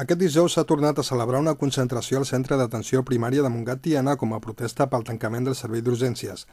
Aquest dijous s'ha tornat a celebrar una concentració al Centre d'Atenció Primària de Montgat Tiana com a protesta pel tancament del servei d'urgències.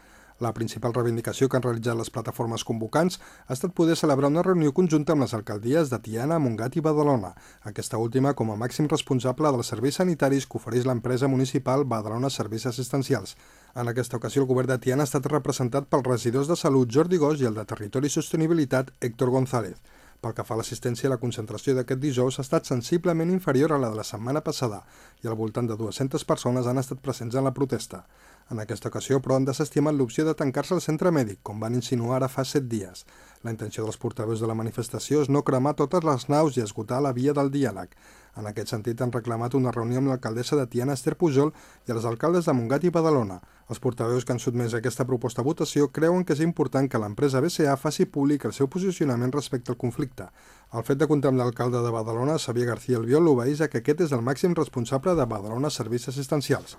La principal reivindicació que han realitzat les plataformes convocants ha estat poder celebrar una reunió conjunta amb les alcaldies de Tiana, Montgat i Badalona, aquesta última com a màxim responsable dels serveis sanitaris que ofereix l'empresa municipal Badalona Serveis Assistencials. En aquesta ocasió el govern de Tiana ha estat representat pels regidors de Salut Jordi Gos i el de Territori i Sostenibilitat Héctor González. Pel que fa a l'assistència, la concentració d'aquest dijous ha estat sensiblement inferior a la de la setmana passada i al voltant de 200 persones han estat presents en la protesta. En aquesta ocasió, però, han desestimat l'opció de tancar-se al centre mèdic, com van insinuar ara fa set dies. La intenció dels portaveus de la manifestació és no cremar totes les naus i esgotar la via del diàleg. En aquest sentit, han reclamat una reunió amb l'alcaldessa de Tiana, Esther Pujol, i els alcaldes de Montgat i Badalona. Els portaveus que han sotmès aquesta proposta a votació creuen que és important que l'empresa BCA faci públic el seu posicionament respecte al conflicte. El fet de comptar amb l'alcalde de Badalona, Xavier García Albiol, obeeix a que aquest és el màxim responsable de Badalona Serveis Assistencials.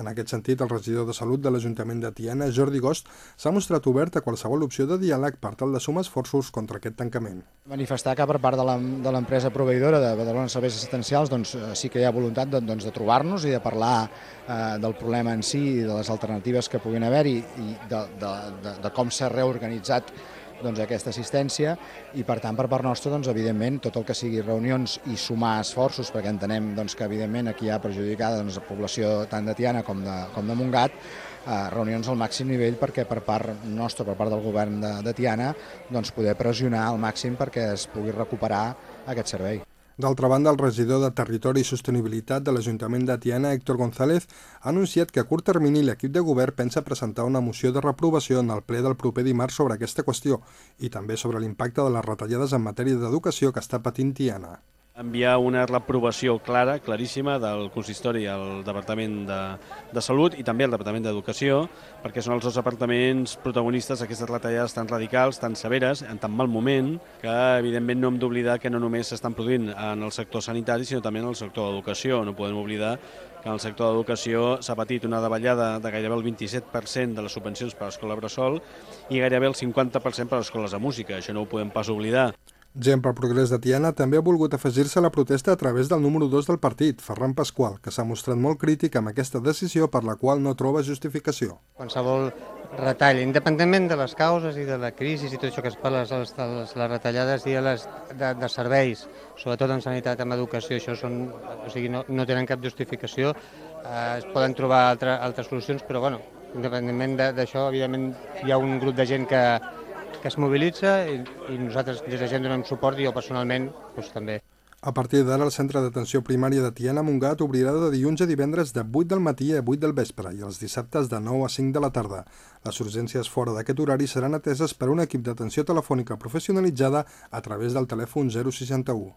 En aquest sentit, el regidor de Salut de l'Ajuntament de Tiana, Jordi Gost, s'ha mostrat obert a qualsevol opció de diàleg per tal de sumar esforços contra aquest tancament. Manifestar que per part de l'empresa proveïdora de Badalona Serveis Assistencials doncs, eh, sí que hi ha voluntat de, doncs, de trobar-nos i de parlar eh, del problema en si i de les alternatives que puguin haver-hi i de, de, de, de com s'ha reorganitzat doncs, aquesta assistència i per tant per part nostra doncs, evidentment tot el que sigui reunions i sumar esforços perquè entenem doncs, que evidentment aquí hi ha perjudicada doncs, la població tant de Tiana com de, com de Montgat eh, reunions al màxim nivell perquè per part nostra, per part del govern de, de Tiana doncs, poder pressionar al màxim perquè es pugui recuperar aquest servei. D'altra banda, el regidor de Territori i Sostenibilitat de l'Ajuntament de Tiana, Héctor González, ha anunciat que a curt termini l'equip de govern pensa presentar una moció de reprovació en el ple del proper dimarts sobre aquesta qüestió i també sobre l'impacte de les retallades en matèria d'educació que està patint Tiana enviar una reprovació clara, claríssima, del consistori al Departament de, de Salut i també al Departament d'Educació, perquè són els dos departaments protagonistes d'aquestes retallades tan radicals, tan severes, en tan mal moment, que evidentment no hem d'oblidar que no només s'estan produint en el sector sanitari, sinó també en el sector d'educació. No podem oblidar que en el sector d'educació s'ha patit una davallada de gairebé el 27% de les subvencions per a l'escola Bressol i gairebé el 50% per a les escoles de música. Això no ho podem pas oblidar. Gent pel Progrés de Tiana també ha volgut afegir-se a la protesta a través del número 2 del partit, Ferran Pasqual, que s'ha mostrat molt crític amb aquesta decisió per la qual no troba justificació. Qualsevol retall, independentment de les causes i de la crisi i tot això que es parla, les, les, les retallades i les, de, de serveis, sobretot en sanitat, en educació, això són, o sigui, no, no tenen cap justificació, eh, es poden trobar altre, altres solucions, però bueno, independentment d'això, evidentment hi ha un grup de gent que, que es mobilitza i, i nosaltres des de gent donem suport i jo personalment doncs, també. A partir d'ara, el Centre d'Atenció Primària de Tiana Montgat obrirà de dilluns a divendres de 8 del matí a 8 del vespre i els dissabtes de 9 a 5 de la tarda. Les urgències fora d'aquest horari seran ateses per un equip d'atenció telefònica professionalitzada a través del telèfon 061.